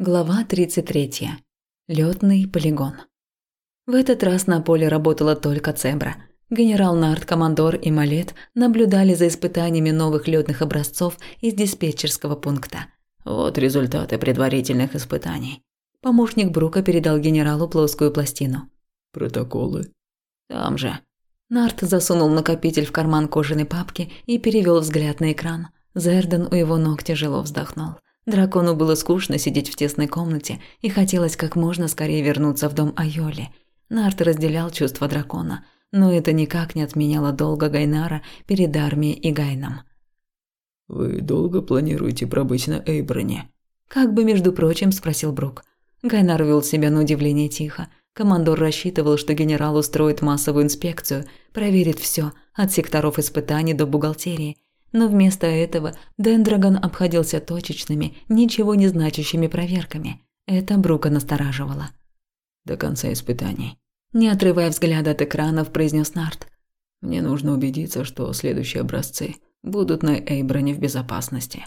Глава 33. Лётный полигон. В этот раз на поле работала только Цебра. Генерал Нарт, командор и Малет наблюдали за испытаниями новых лётных образцов из диспетчерского пункта. Вот результаты предварительных испытаний. Помощник Брука передал генералу плоскую пластину. Протоколы. Там же. Нарт засунул накопитель в карман кожаной папки и перевёл взгляд на экран. Зерден у его ног тяжело вздохнул. Дракону было скучно сидеть в тесной комнате и хотелось как можно скорее вернуться в дом Айоли. Нарт разделял чувства дракона, но это никак не отменяло долга Гайнара перед армией и Гайном. «Вы долго планируете пробыть на Эйброне?» Как бы, между прочим, спросил Брук. Гайнар вел себя на удивление тихо. Командор рассчитывал, что генерал устроит массовую инспекцию, проверит все, от секторов испытаний до бухгалтерии – но вместо этого Дендрагон обходился точечными, ничего не значащими проверками. Это Брука настораживало. «До конца испытаний», – не отрывая взгляда от экранов, произнес Нарт. «Мне нужно убедиться, что следующие образцы будут на Эйброне в безопасности».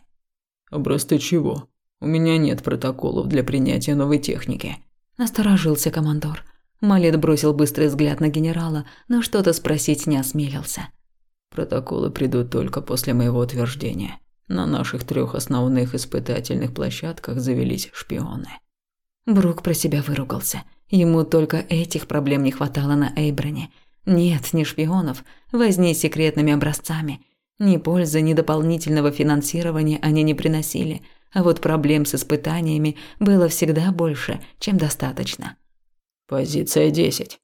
«Образцы чего? У меня нет протоколов для принятия новой техники», – насторожился командор. Малет бросил быстрый взгляд на генерала, но что-то спросить не осмелился. Протоколы придут только после моего утверждения. На наших трех основных испытательных площадках завелись шпионы. Брук про себя выругался. Ему только этих проблем не хватало на Эйброне. Нет, не шпионов, возни с секретными образцами. Ни пользы, ни дополнительного финансирования они не приносили, а вот проблем с испытаниями было всегда больше, чем достаточно. «Позиция 10»,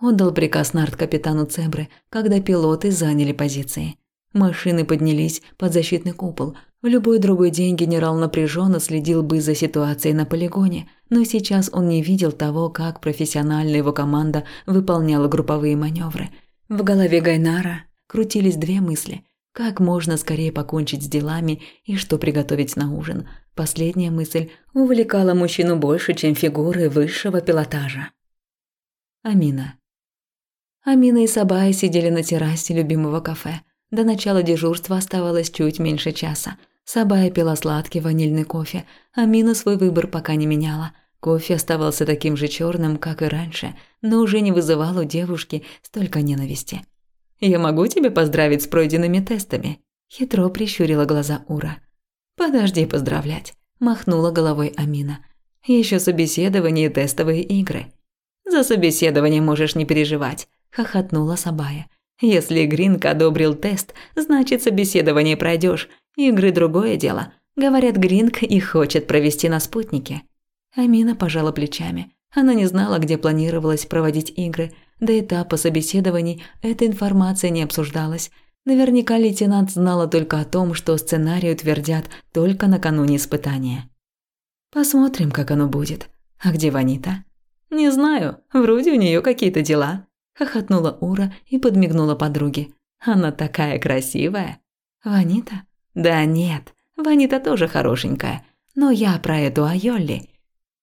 Отдал приказ Нарт капитану Цебры, когда пилоты заняли позиции. Машины поднялись под защитный купол. В любой другой день генерал напряженно следил бы за ситуацией на полигоне, но сейчас он не видел того, как профессионально его команда выполняла групповые маневры. В голове Гайнара крутились две мысли – как можно скорее покончить с делами и что приготовить на ужин. Последняя мысль увлекала мужчину больше, чем фигуры высшего пилотажа. Амина. Амина и Сабая сидели на террасе любимого кафе. До начала дежурства оставалось чуть меньше часа. Сабая пила сладкий ванильный кофе, Амина свой выбор пока не меняла. Кофе оставался таким же черным, как и раньше, но уже не вызывал у девушки столько ненависти. «Я могу тебя поздравить с пройденными тестами?» Хитро прищурила глаза Ура. «Подожди поздравлять», – махнула головой Амина. Еще собеседование и тестовые игры. За собеседование можешь не переживать хохотнула Сабая. Если Гринк одобрил тест, значит, собеседование пройдешь. Игры другое дело. Говорят, Гринк и хочет провести на спутнике. Амина пожала плечами. Она не знала, где планировалось проводить игры. До этапа собеседований эта информация не обсуждалась. Наверняка лейтенант знала только о том, что сценарий утвердят только накануне испытания. Посмотрим, как оно будет. А где Ванита? Не знаю, вроде у нее какие-то дела хохотнула Ура и подмигнула подруге. Она такая красивая. Ванита? Да нет, Ванита тоже хорошенькая. Но я про эту Айолли.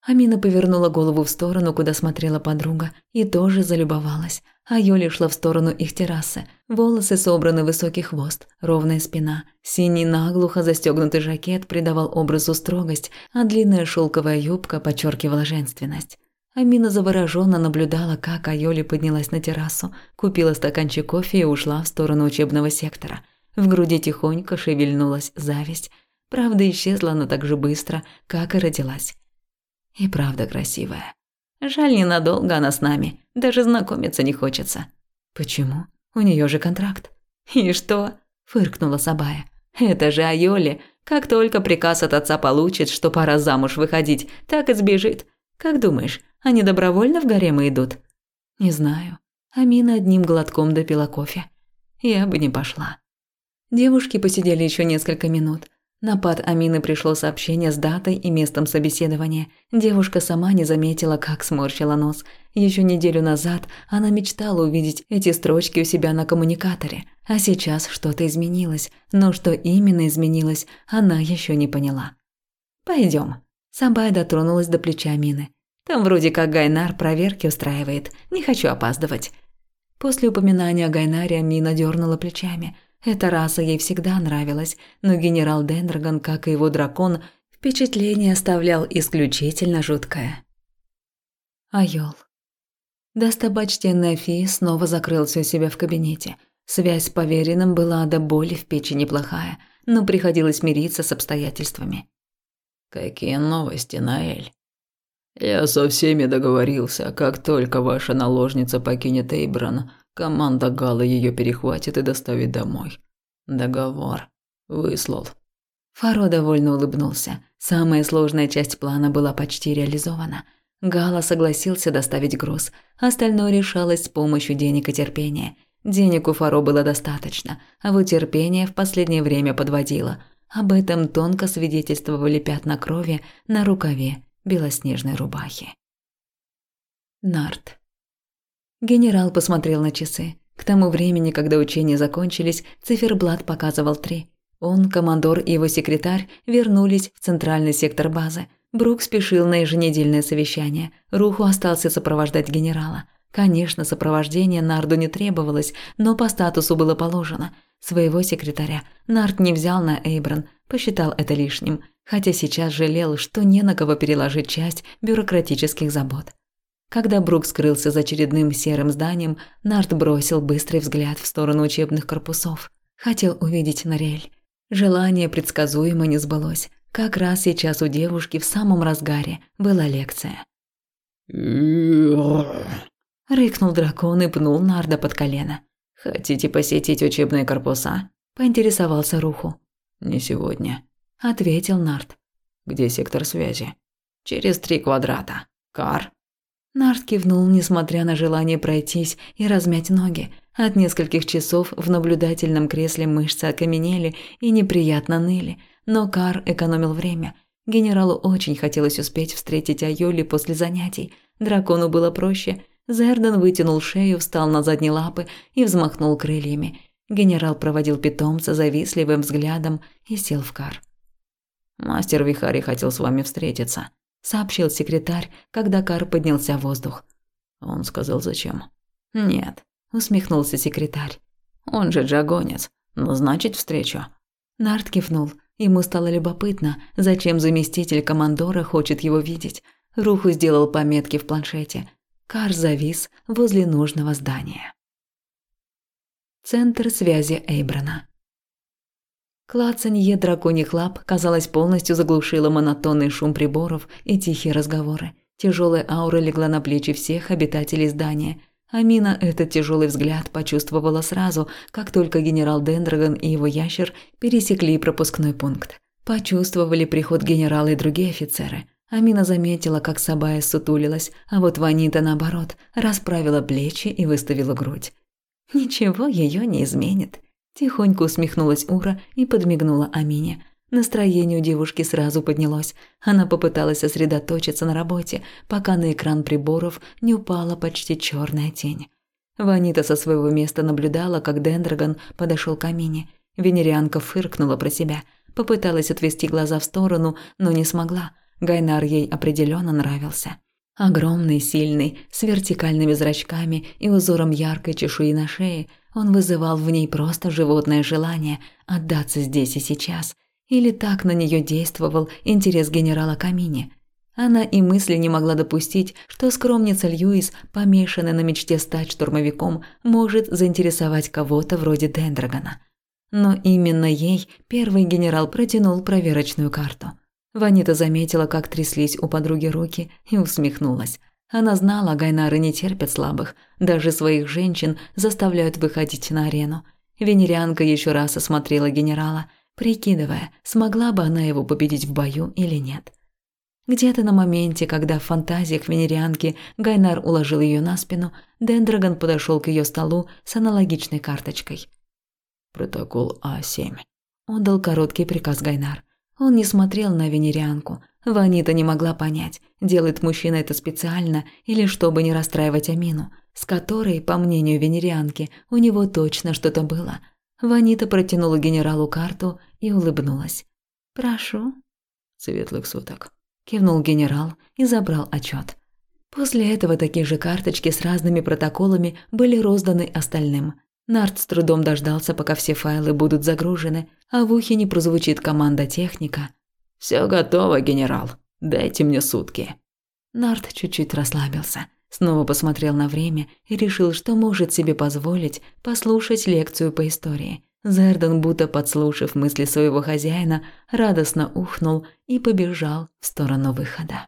Амина повернула голову в сторону, куда смотрела подруга, и тоже залюбовалась. Айоли шла в сторону их террасы. Волосы собраны в высокий хвост, ровная спина. Синий наглухо застегнутый жакет придавал образу строгость, а длинная шелковая юбка подчеркивала женственность. Амина завороженно наблюдала, как Айоли поднялась на террасу, купила стаканчик кофе и ушла в сторону учебного сектора. В груди тихонько шевельнулась зависть. Правда, исчезла она так же быстро, как и родилась. И правда красивая. Жаль, ненадолго она с нами, даже знакомиться не хочется. Почему? У нее же контракт. И что? фыркнула Сабая. Это же Айоли. Как только приказ от отца получит, что пора замуж выходить, так и сбежит. Как думаешь, они добровольно в гаремы идут? Не знаю. Амина одним глотком допила кофе. Я бы не пошла. Девушки посидели еще несколько минут. На пад Амины пришло сообщение с датой и местом собеседования. Девушка сама не заметила, как сморщила нос. Еще неделю назад она мечтала увидеть эти строчки у себя на коммуникаторе, а сейчас что-то изменилось, но что именно изменилось, она еще не поняла. Пойдем. Сабай дотронулась до плеча Амины. Там вроде как Гайнар проверки устраивает. Не хочу опаздывать. После упоминания о Гайнаре Амина дернула плечами. Эта раса ей всегда нравилась, но генерал Дендрагон, как и его дракон, Впечатление оставлял исключительно жуткое. Айол. Достопочтенная Фи снова закрылся у себя в кабинете. Связь с поверенным была до боли в печени плохая, но приходилось мириться с обстоятельствами. «Какие новости, Наэль?» «Я со всеми договорился. Как только ваша наложница покинет Эйбран, команда Гала ее перехватит и доставит домой. Договор. Выслал». Фаро довольно улыбнулся. Самая сложная часть плана была почти реализована. Гала согласился доставить груз, остальное решалось с помощью денег и терпения. Денег у Фаро было достаточно, а вот терпение в последнее время подводило. Об этом тонко свидетельствовали пятна крови на рукаве белоснежной рубахи. Нарт. Генерал посмотрел на часы. К тому времени, когда учения закончились, циферблат показывал три. Он, командор и его секретарь вернулись в центральный сектор базы. Брук спешил на еженедельное совещание. Руху остался сопровождать генерала. Конечно, сопровождение Нарду не требовалось, но по статусу было положено. Своего секретаря Нард не взял на Эйбран, посчитал это лишним, хотя сейчас жалел, что не на кого переложить часть бюрократических забот. Когда Брук скрылся за очередным серым зданием, Нард бросил быстрый взгляд в сторону учебных корпусов. Хотел увидеть Нориэль. Желание предсказуемо не сбылось. Как раз сейчас у девушки в самом разгаре была лекция. Рыкнул дракон и пнул Нарда под колено. «Хотите посетить учебные корпуса?» – поинтересовался Руху. «Не сегодня», – ответил Нард. «Где сектор связи?» «Через три квадрата. Кар?» Нард кивнул, несмотря на желание пройтись и размять ноги. От нескольких часов в наблюдательном кресле мышцы окаменели и неприятно ныли, но Кар экономил время. Генералу очень хотелось успеть встретить Айоли после занятий. Дракону было проще. Зердан вытянул шею, встал на задние лапы и взмахнул крыльями. Генерал проводил питомца завистливым взглядом и сел в Кар. «Мастер Вихари хотел с вами встретиться», – сообщил секретарь, когда Кар поднялся в воздух. Он сказал, зачем. «Нет, усмехнулся секретарь. Он же джагонец. Ну, значит, встречу. Нарт кивнул. Ему стало любопытно, зачем заместитель командора хочет его видеть. Руху сделал пометки в планшете. Кар завис возле нужного здания. Центр связи Эйбрана. Клацанье драконьих лап, казалось, полностью заглушило монотонный шум приборов и тихие разговоры. Тяжелая аура легла на плечи всех обитателей здания – Амина этот тяжелый взгляд почувствовала сразу, как только генерал Дендрагон и его ящер пересекли пропускной пункт. Почувствовали приход генерала и другие офицеры. Амина заметила, как Сабая сутулилась, а вот Ванита, наоборот, расправила плечи и выставила грудь. «Ничего ее не изменит», – тихонько усмехнулась Ура и подмигнула Амине – Настроение у девушки сразу поднялось. Она попыталась сосредоточиться на работе, пока на экран приборов не упала почти черная тень. Ванита со своего места наблюдала, как Дендрагон подошел к Амине. Венерианка фыркнула про себя, попыталась отвести глаза в сторону, но не смогла. Гайнар ей определенно нравился. Огромный, сильный, с вертикальными зрачками и узором яркой чешуи на шее, он вызывал в ней просто животное желание отдаться здесь и сейчас – или так на нее действовал интерес генерала Камини. Она и мысли не могла допустить, что скромница Льюис, помешанная на мечте стать штурмовиком, может заинтересовать кого-то вроде Дендрагона. Но именно ей первый генерал протянул проверочную карту. Ванита заметила, как тряслись у подруги руки, и усмехнулась. Она знала, гайнары не терпят слабых, даже своих женщин заставляют выходить на арену. Венерианка еще раз осмотрела генерала – прикидывая, смогла бы она его победить в бою или нет. Где-то на моменте, когда в фантазиях венерианки Гайнар уложил ее на спину, Дендрагон подошел к ее столу с аналогичной карточкой. «Протокол А7». Он дал короткий приказ Гайнар. Он не смотрел на венерианку. Ванита не могла понять, делает мужчина это специально или чтобы не расстраивать Амину, с которой, по мнению венерианки, у него точно что-то было – Ванита протянула генералу карту и улыбнулась. «Прошу». «Светлых суток», – кивнул генерал и забрал отчет. После этого такие же карточки с разными протоколами были розданы остальным. Нарт с трудом дождался, пока все файлы будут загружены, а в ухе не прозвучит команда техника. Все готово, генерал. Дайте мне сутки». Нарт чуть-чуть расслабился, снова посмотрел на время и решил, что может себе позволить послушать лекцию по истории. Зердан, будто подслушав мысли своего хозяина, радостно ухнул и побежал в сторону выхода.